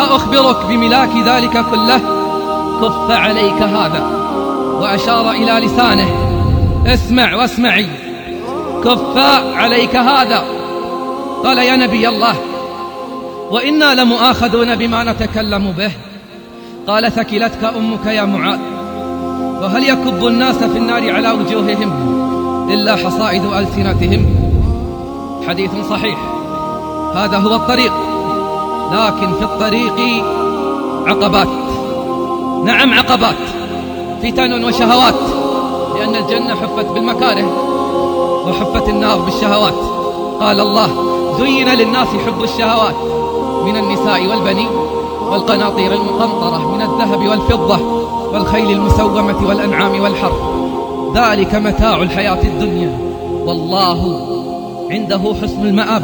ألا أخبرك بملاك ذلك كله كف عليك هذا وأشار إلى لسانه. اسمع واسمعي. كف عليك هذا. قال يا نبي الله وإنا لمؤاخذون بما نتكلم به. قال ثكلتك أمك يا معاذ. وهل يكب الناس في النار على وجوههم إلا حصائد ألسنتهم؟ حديث صحيح. هذا هو الطريق. لكن في الطريق عقبات. نعم عقبات. فتن وشهوات. لأن الجنة حفت بالمكاره وحفت النار بالشهوات. قال الله زين للناس حب الشهوات من النساء والبنين والقناطير المقنطرة من الذهب والفضة والخيل المسومة والأنعام والحرث ذلك متاع الحياة الدنيا. والله عنده حسن المآب.